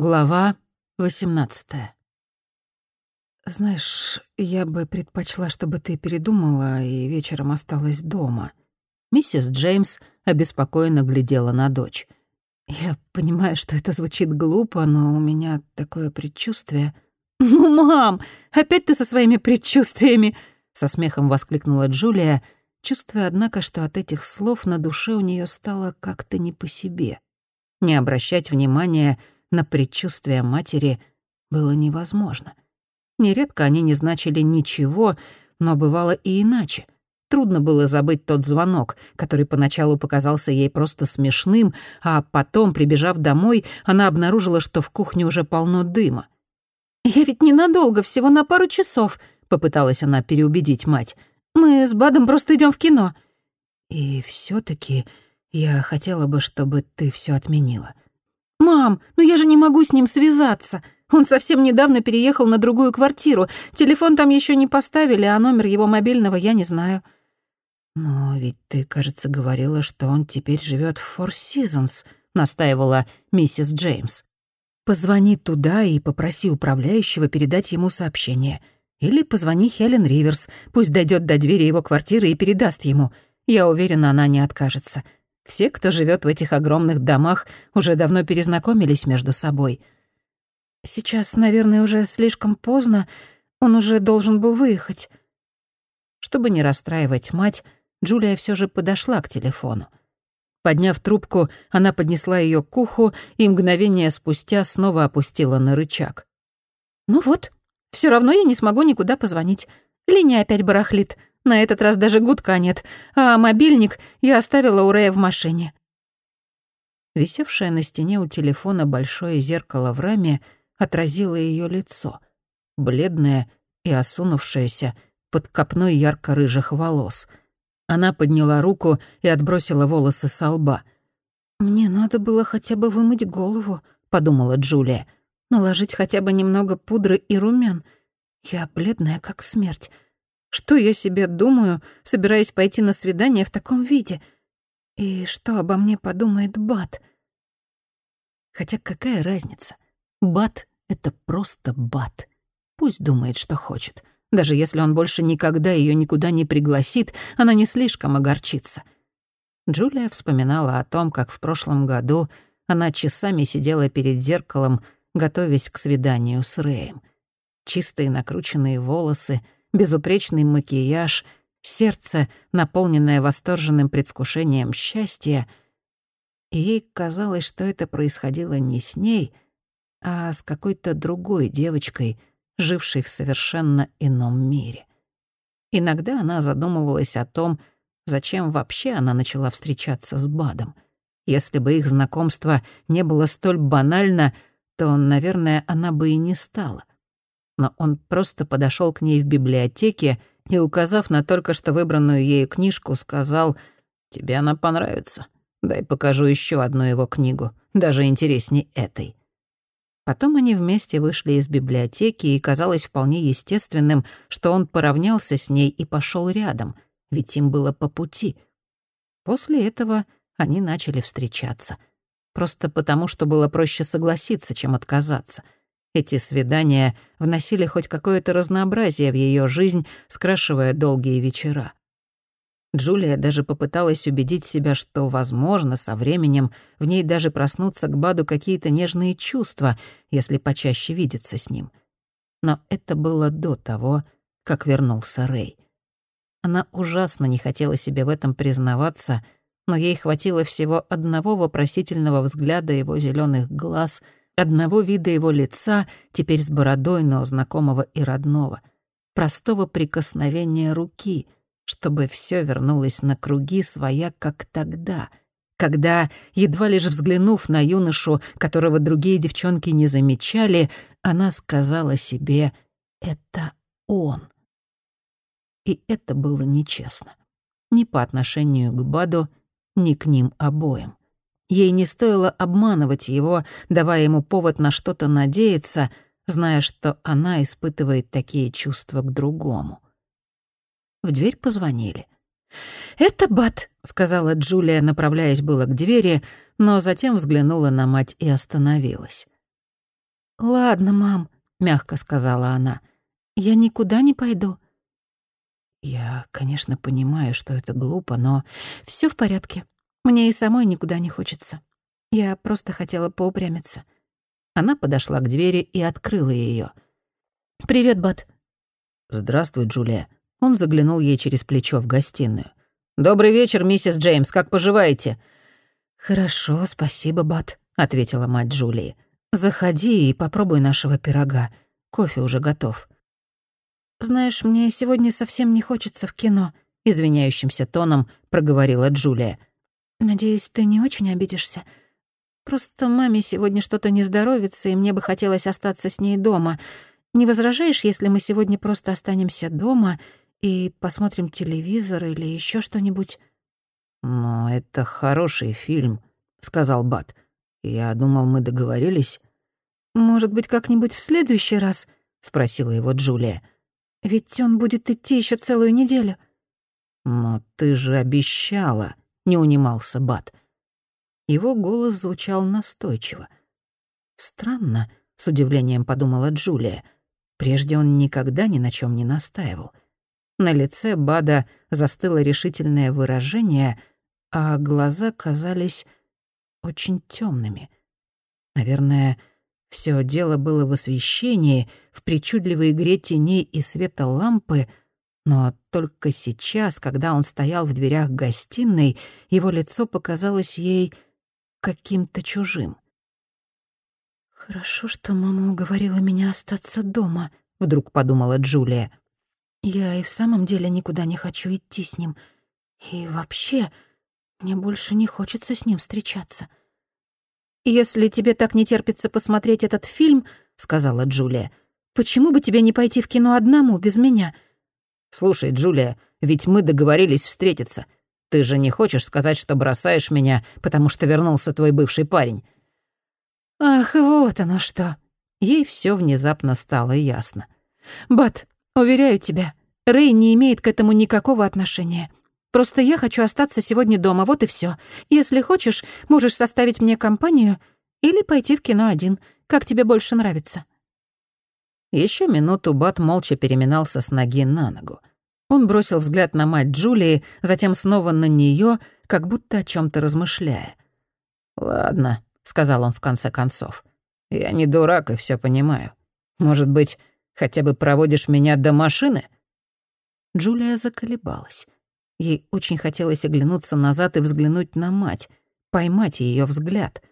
Глава 18 «Знаешь, я бы предпочла, чтобы ты передумала и вечером осталась дома». Миссис Джеймс обеспокоенно глядела на дочь. «Я понимаю, что это звучит глупо, но у меня такое предчувствие». «Ну, мам, опять ты со своими предчувствиями!» — со смехом воскликнула Джулия, чувствуя, однако, что от этих слов на душе у нее стало как-то не по себе. Не обращать внимания — на предчувствие матери было невозможно. Нередко они не значили ничего, но бывало и иначе. Трудно было забыть тот звонок, который поначалу показался ей просто смешным, а потом, прибежав домой, она обнаружила, что в кухне уже полно дыма. «Я ведь ненадолго, всего на пару часов», — попыталась она переубедить мать. «Мы с Бадом просто идем в кино». «И все таки я хотела бы, чтобы ты все отменила. «Мам, ну я же не могу с ним связаться. Он совсем недавно переехал на другую квартиру. Телефон там еще не поставили, а номер его мобильного я не знаю». «Но ведь ты, кажется, говорила, что он теперь живет в Four Seasons», — настаивала миссис Джеймс. «Позвони туда и попроси управляющего передать ему сообщение. Или позвони Хелен Риверс, пусть дойдет до двери его квартиры и передаст ему. Я уверена, она не откажется. Все, кто живет в этих огромных домах, уже давно перезнакомились между собой. Сейчас, наверное, уже слишком поздно. Он уже должен был выехать. Чтобы не расстраивать мать, Джулия все же подошла к телефону. Подняв трубку, она поднесла ее к уху и мгновение спустя снова опустила на рычаг. «Ну вот, все равно я не смогу никуда позвонить. Линия опять барахлит. На этот раз даже гудка нет, а мобильник я оставила у Рэя в машине. Висевшее на стене у телефона большое зеркало в раме отразило ее лицо, бледное и осунувшееся под копной ярко-рыжих волос. Она подняла руку и отбросила волосы со лба. «Мне надо было хотя бы вымыть голову», — подумала Джулия. «Наложить хотя бы немного пудры и румян. Я бледная, как смерть. Что я себе думаю, собираясь пойти на свидание в таком виде? И что обо мне подумает Бат? Хотя какая разница? Бат — это просто Бат. Пусть думает, что хочет. Даже если он больше никогда ее никуда не пригласит, она не слишком огорчится. Джулия вспоминала о том, как в прошлом году она часами сидела перед зеркалом, готовясь к свиданию с Рэем. Чистые накрученные волосы — безупречный макияж, сердце, наполненное восторженным предвкушением счастья. И ей казалось, что это происходило не с ней, а с какой-то другой девочкой, жившей в совершенно ином мире. Иногда она задумывалась о том, зачем вообще она начала встречаться с Бадом. Если бы их знакомство не было столь банально, то, наверное, она бы и не стала но он просто подошел к ней в библиотеке и, указав на только что выбранную ею книжку, сказал «Тебе она понравится. Дай покажу еще одну его книгу, даже интересней этой». Потом они вместе вышли из библиотеки, и казалось вполне естественным, что он поравнялся с ней и пошел рядом, ведь им было по пути. После этого они начали встречаться. Просто потому, что было проще согласиться, чем отказаться — эти свидания вносили хоть какое-то разнообразие в ее жизнь, скрашивая долгие вечера. Джулия даже попыталась убедить себя, что, возможно, со временем в ней даже проснутся к Баду какие-то нежные чувства, если почаще видеться с ним. Но это было до того, как вернулся Рэй. Она ужасно не хотела себе в этом признаваться, но ей хватило всего одного вопросительного взгляда его зеленых глаз — одного вида его лица, теперь с бородой, но знакомого и родного, простого прикосновения руки, чтобы все вернулось на круги своя, как тогда, когда, едва лишь взглянув на юношу, которого другие девчонки не замечали, она сказала себе «это он». И это было нечестно. Ни по отношению к Баду, ни к ним обоим. Ей не стоило обманывать его, давая ему повод на что-то надеяться, зная, что она испытывает такие чувства к другому. В дверь позвонили. «Это Бат», — сказала Джулия, направляясь было к двери, но затем взглянула на мать и остановилась. «Ладно, мам», — мягко сказала она. «Я никуда не пойду». «Я, конечно, понимаю, что это глупо, но все в порядке. Мне и самой никуда не хочется. Я просто хотела поупрямиться». Она подошла к двери и открыла ее. «Привет, Бат». «Здравствуй, Джулия». Он заглянул ей через плечо в гостиную. «Добрый вечер, миссис Джеймс, как поживаете?» «Хорошо, спасибо, Бат», — ответила мать Джулии. «Заходи и попробуй нашего пирога. Кофе уже готов». «Знаешь, мне сегодня совсем не хочется в кино», — извиняющимся тоном проговорила Джулия. «Надеюсь, ты не очень обидишься. Просто маме сегодня что-то не здоровится, и мне бы хотелось остаться с ней дома. Не возражаешь, если мы сегодня просто останемся дома и посмотрим телевизор или еще что-нибудь?» «Но это хороший фильм», — сказал Бат. «Я думал, мы договорились». «Может быть, как-нибудь в следующий раз?» — спросила его Джулия. «Ведь он будет идти еще целую неделю». «Но ты же обещала», — не унимался Бат. Его голос звучал настойчиво. «Странно», — с удивлением подумала Джулия. Прежде он никогда ни на чем не настаивал. На лице Бада застыло решительное выражение, а глаза казались очень темными. Наверное, все дело было в освещении, в причудливой игре теней и света лампы, но только сейчас, когда он стоял в дверях гостиной, его лицо показалось ей каким-то чужим. «Хорошо, что мама уговорила меня остаться дома», — вдруг подумала Джулия. «Я и в самом деле никуда не хочу идти с ним. И вообще, мне больше не хочется с ним встречаться». «Если тебе так не терпится посмотреть этот фильм», — сказала Джулия, «почему бы тебе не пойти в кино одному, без меня?» «Слушай, Джулия, ведь мы договорились встретиться. Ты же не хочешь сказать, что бросаешь меня, потому что вернулся твой бывший парень?» «Ах, вот оно что!» Ей все внезапно стало ясно. «Бат, уверяю тебя, Рэй не имеет к этому никакого отношения. Просто я хочу остаться сегодня дома, вот и все. Если хочешь, можешь составить мне компанию или пойти в кино один, как тебе больше нравится». Еще минуту Бат молча переминался с ноги на ногу. Он бросил взгляд на мать Джулии, затем снова на нее, как будто о чем то размышляя. «Ладно», — сказал он в конце концов. «Я не дурак и все понимаю. Может быть, хотя бы проводишь меня до машины?» Джулия заколебалась. Ей очень хотелось оглянуться назад и взглянуть на мать, поймать ее взгляд.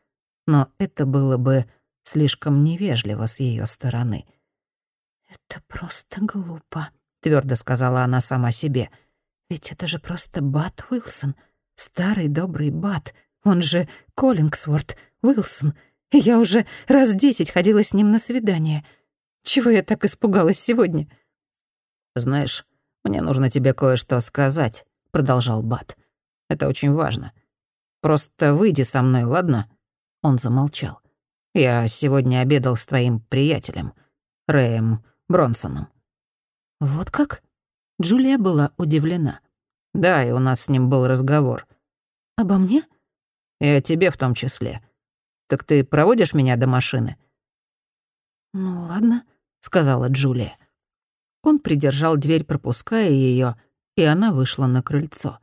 Но это было бы слишком невежливо с ее стороны. «Это просто глупо», — твердо сказала она сама себе. «Ведь это же просто Бат Уилсон, старый добрый Бат, он же Коллингсворт Уилсон. И я уже раз десять ходила с ним на свидание. Чего я так испугалась сегодня?» «Знаешь, мне нужно тебе кое-что сказать», — продолжал Бат. «Это очень важно. Просто выйди со мной, ладно?» Он замолчал. «Я сегодня обедал с твоим приятелем, Рэем Бронсоном. «Вот как?» Джулия была удивлена. «Да, и у нас с ним был разговор». «Обо мне?» «И о тебе в том числе. Так ты проводишь меня до машины?» «Ну, ладно», — сказала Джулия. Он придержал дверь, пропуская ее, и она вышла на крыльцо.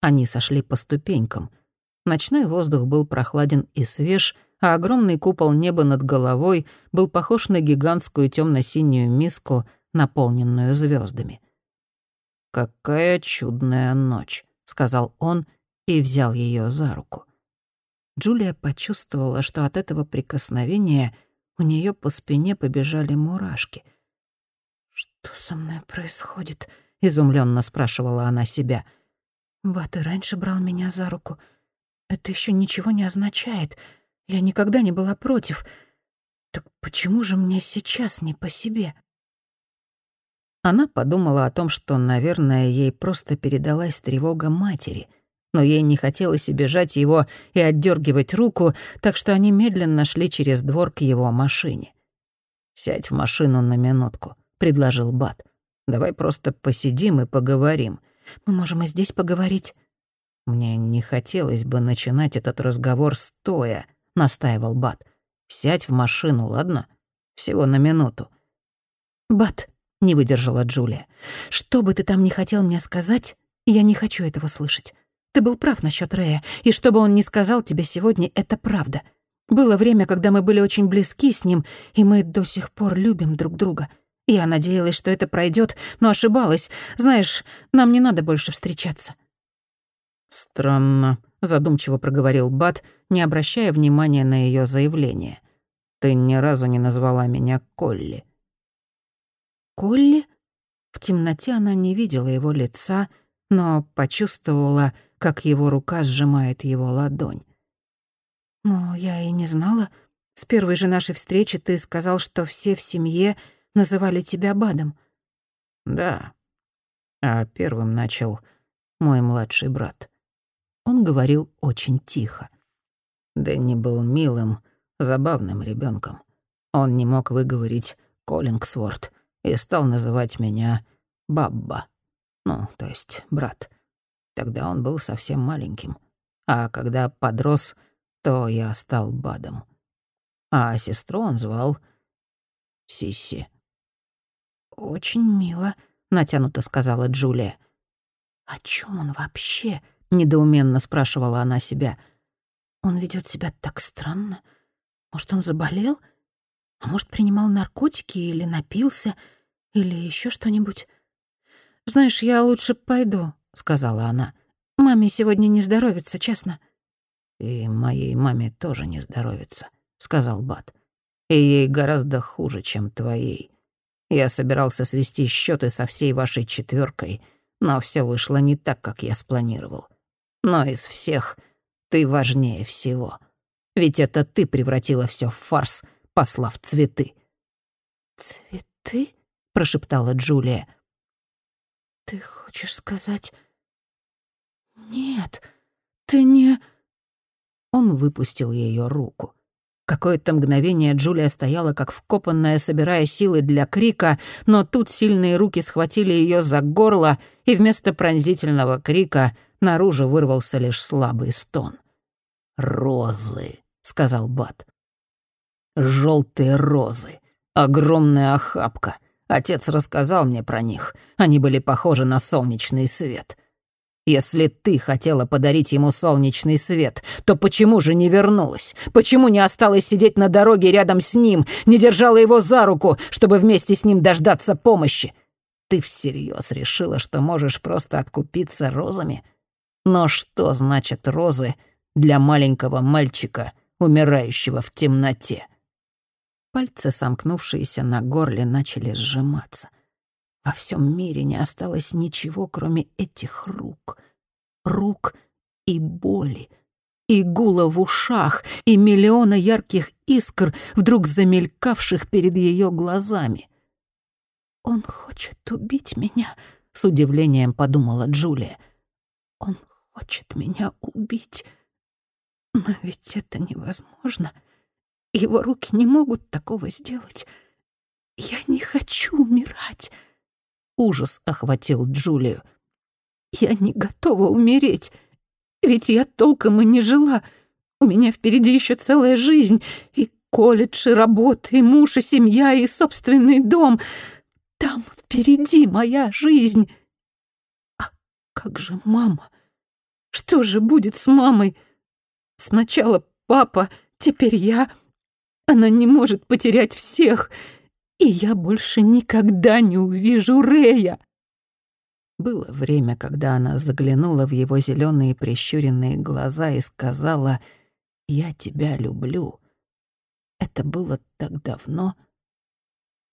Они сошли по ступенькам. Ночной воздух был прохладен и свеж, а огромный купол неба над головой был похож на гигантскую темно синюю миску — наполненную звездами. «Какая чудная ночь», — сказал он и взял ее за руку. Джулия почувствовала, что от этого прикосновения у нее по спине побежали мурашки. «Что со мной происходит?» — изумленно спрашивала она себя. «Бат и раньше брал меня за руку. Это еще ничего не означает. Я никогда не была против. Так почему же мне сейчас не по себе?» Она подумала о том, что, наверное, ей просто передалась тревога матери, но ей не хотелось бежать его и отдергивать руку, так что они медленно шли через двор к его машине. «Сядь в машину на минутку», — предложил Бат. «Давай просто посидим и поговорим». «Мы можем и здесь поговорить». «Мне не хотелось бы начинать этот разговор стоя», — настаивал Бат. «Сядь в машину, ладно? Всего на минуту». «Бат», — не выдержала Джулия, — «что бы ты там ни хотел мне сказать, я не хочу этого слышать. Ты был прав насчет Рэя, и что бы он ни сказал тебе сегодня, это правда. Было время, когда мы были очень близки с ним, и мы до сих пор любим друг друга. Я надеялась, что это пройдет, но ошибалась. Знаешь, нам не надо больше встречаться». «Странно», — задумчиво проговорил Бат, не обращая внимания на ее заявление. «Ты ни разу не назвала меня Колли». «Колли?» В темноте она не видела его лица, но почувствовала, как его рука сжимает его ладонь. «Но я и не знала. С первой же нашей встречи ты сказал, что все в семье называли тебя Бадом». «Да. А первым начал мой младший брат». Он говорил очень тихо. Дэнни был милым, забавным ребенком. Он не мог выговорить «Коллингсворт» и стал называть меня «Бабба». Ну, то есть брат. Тогда он был совсем маленьким. А когда подрос, то я стал Бадом. А сестру он звал Сисси. «Очень мило», — натянуто сказала Джулия. «О чем он вообще?» — недоуменно спрашивала она себя. «Он ведет себя так странно. Может, он заболел? А может, принимал наркотики или напился, или еще что-нибудь? Знаешь, я лучше пойду», — сказала она. «Маме сегодня не здоровится, честно». «И моей маме тоже не здоровится», — сказал Бат. «И ей гораздо хуже, чем твоей. Я собирался свести счеты со всей вашей четверкой, но все вышло не так, как я спланировал. Но из всех ты важнее всего. Ведь это ты превратила все в фарс, послав цветы». «Цветы?» — прошептала Джулия. «Ты хочешь сказать...» «Нет, ты не...» Он выпустил ее руку. Какое-то мгновение Джулия стояла как вкопанная, собирая силы для крика, но тут сильные руки схватили ее за горло, и вместо пронзительного крика наружу вырвался лишь слабый стон. «Розы», — сказал Бат. «Желтые розы. Огромная охапка. Отец рассказал мне про них. Они были похожи на солнечный свет. Если ты хотела подарить ему солнечный свет, то почему же не вернулась? Почему не осталась сидеть на дороге рядом с ним, не держала его за руку, чтобы вместе с ним дождаться помощи? Ты всерьез решила, что можешь просто откупиться розами? Но что значит розы для маленького мальчика, умирающего в темноте? Пальцы, сомкнувшиеся на горле, начали сжиматься. Во всем мире не осталось ничего, кроме этих рук. Рук и боли, и гула в ушах, и миллиона ярких искр, вдруг замелькавших перед ее глазами. «Он хочет убить меня», — с удивлением подумала Джулия. «Он хочет меня убить. Но ведь это невозможно. Его руки не могут такого сделать. Я не хочу умирать». Ужас охватил Джулию. «Я не готова умереть, ведь я толком и не жила. У меня впереди еще целая жизнь, и колледж, и работа, и муж, и семья, и собственный дом. Там впереди моя жизнь. А как же мама? Что же будет с мамой? Сначала папа, теперь я. Она не может потерять всех и я больше никогда не увижу Рея. Было время, когда она заглянула в его зеленые прищуренные глаза и сказала «Я тебя люблю». Это было так давно.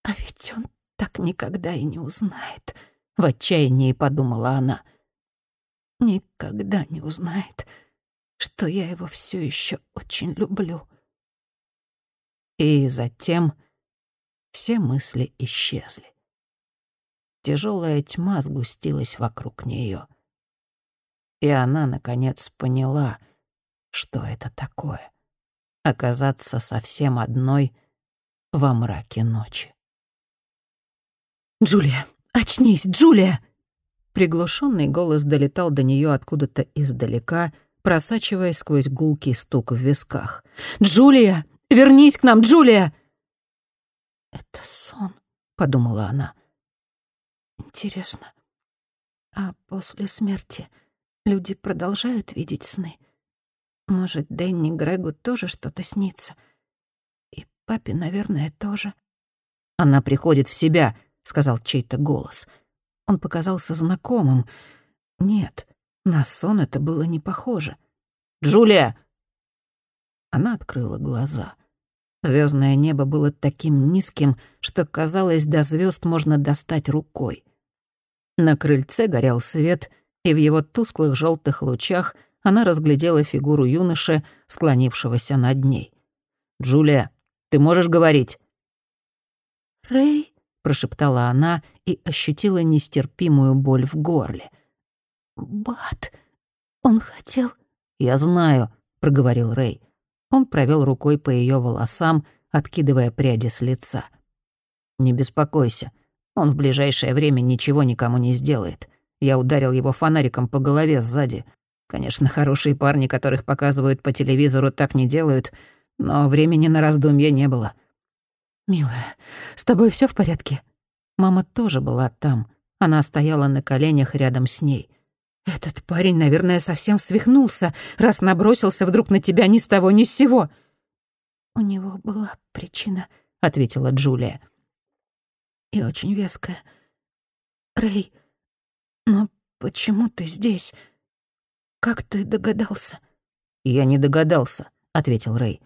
А ведь он так никогда и не узнает, — в отчаянии подумала она. Никогда не узнает, что я его все еще очень люблю. И затем все мысли исчезли. Тяжелая тьма сгустилась вокруг нее. И она, наконец, поняла, что это такое — оказаться совсем одной во мраке ночи. «Джулия, очнись, Джулия!» Приглушенный голос долетал до нее откуда-то издалека, просачиваясь сквозь гулкий стук в висках. «Джулия! Вернись к нам, Джулия!» подумала она. Интересно, а после смерти люди продолжают видеть сны? Может, Дэнни Грегу тоже что-то снится? И папе, наверное, тоже. Она приходит в себя, сказал чей-то голос. Он показался знакомым. Нет, на сон это было не похоже. «Джулия!» Она открыла глаза. Звездное небо было таким низким, что казалось, до звезд можно достать рукой. На крыльце горел свет, и в его тусклых желтых лучах она разглядела фигуру юноши, склонившегося над ней. «Джулия, ты можешь говорить?» «Рэй?» — прошептала она и ощутила нестерпимую боль в горле. «Бат, он хотел...» «Я знаю», — проговорил Рэй. Он провел рукой по ее волосам, откидывая пряди с лица. «Не беспокойся. Он в ближайшее время ничего никому не сделает. Я ударил его фонариком по голове сзади. Конечно, хорошие парни, которых показывают по телевизору, так не делают, но времени на раздумье не было. «Милая, с тобой все в порядке?» Мама тоже была там. Она стояла на коленях рядом с ней. «Этот парень, наверное, совсем свихнулся, раз набросился вдруг на тебя ни с того ни с сего». «У него была причина», — ответила Джулия и очень веская. Рэй, но почему ты здесь? Как ты догадался? Я не догадался, ответил Рэй.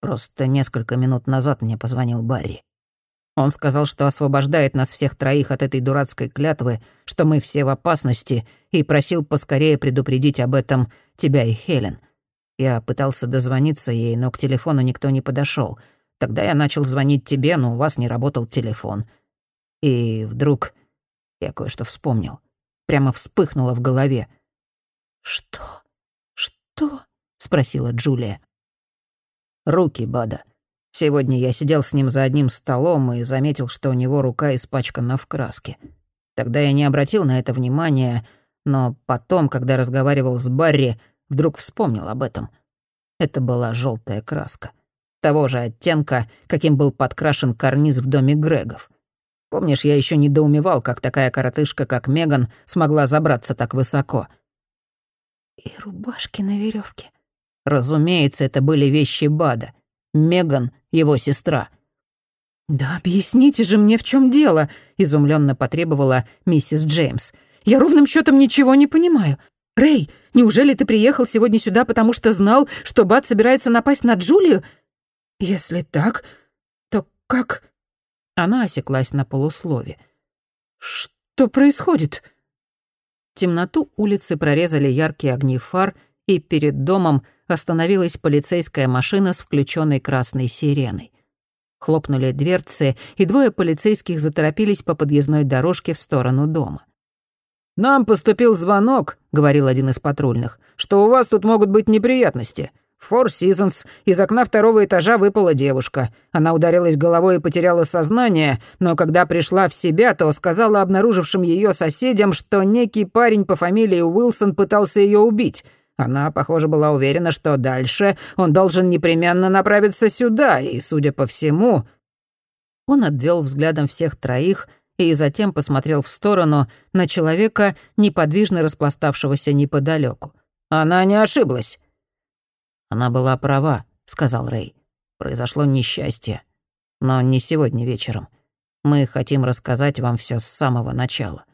Просто несколько минут назад мне позвонил Барри. Он сказал, что освобождает нас всех троих от этой дурацкой клятвы, что мы все в опасности, и просил поскорее предупредить об этом тебя и Хелен. Я пытался дозвониться ей, но к телефону никто не подошел. Тогда я начал звонить тебе, но у вас не работал телефон. И вдруг я кое-что вспомнил. Прямо вспыхнуло в голове. «Что? Что?» — спросила Джулия. «Руки Бада. Сегодня я сидел с ним за одним столом и заметил, что у него рука испачкана в краске. Тогда я не обратил на это внимания, но потом, когда разговаривал с Барри, вдруг вспомнил об этом. Это была желтая краска. Того же оттенка, каким был подкрашен карниз в доме Грегов. Помнишь, я еще недоумевал, как такая коротышка, как Меган, смогла забраться так высоко. И рубашки на веревке. Разумеется, это были вещи Бада. Меган — его сестра. «Да объясните же мне, в чем дело», — изумленно потребовала миссис Джеймс. «Я ровным счетом ничего не понимаю. Рэй, неужели ты приехал сегодня сюда, потому что знал, что Бад собирается напасть на Джулию? Если так, то как...» Она осеклась на полуслове. «Что происходит?» Темноту улицы прорезали яркие огни фар, и перед домом остановилась полицейская машина с включенной красной сиреной. Хлопнули дверцы, и двое полицейских заторопились по подъездной дорожке в сторону дома. «Нам поступил звонок», — говорил один из патрульных, «что у вас тут могут быть неприятности. Four Seasons из окна второго этажа выпала девушка. Она ударилась головой и потеряла сознание, но когда пришла в себя, то сказала обнаружившим ее соседям, что некий парень по фамилии Уилсон пытался ее убить. Она, похоже, была уверена, что дальше он должен непременно направиться сюда, и, судя по всему... Он обвел взглядом всех троих и затем посмотрел в сторону на человека, неподвижно распластавшегося неподалеку. Она не ошиблась. «Она была права», — сказал Рэй. «Произошло несчастье. Но не сегодня вечером. Мы хотим рассказать вам все с самого начала».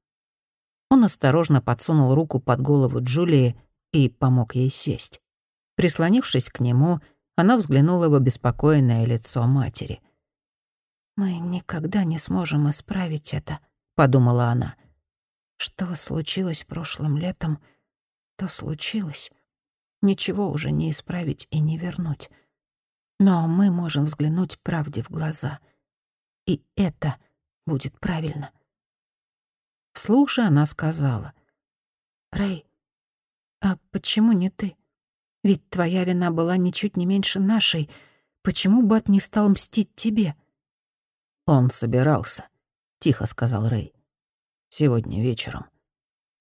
Он осторожно подсунул руку под голову Джулии и помог ей сесть. Прислонившись к нему, она взглянула в обеспокоенное лицо матери. «Мы никогда не сможем исправить это», — подумала она. «Что случилось прошлым летом, то случилось ничего уже не исправить и не вернуть. Но мы можем взглянуть правде в глаза. И это будет правильно. Вслух же она сказала. «Рэй, а почему не ты? Ведь твоя вина была ничуть не меньше нашей. Почему Бат не стал мстить тебе?» «Он собирался», — тихо сказал Рэй. «Сегодня вечером».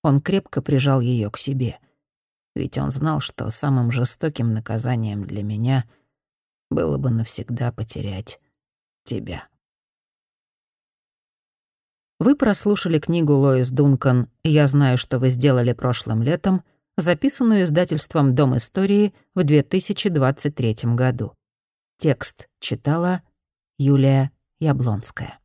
Он крепко прижал ее к себе — ведь он знал, что самым жестоким наказанием для меня было бы навсегда потерять тебя. Вы прослушали книгу Лоис Дункан «Я знаю, что вы сделали прошлым летом», записанную издательством «Дом истории» в 2023 году. Текст читала Юлия Яблонская.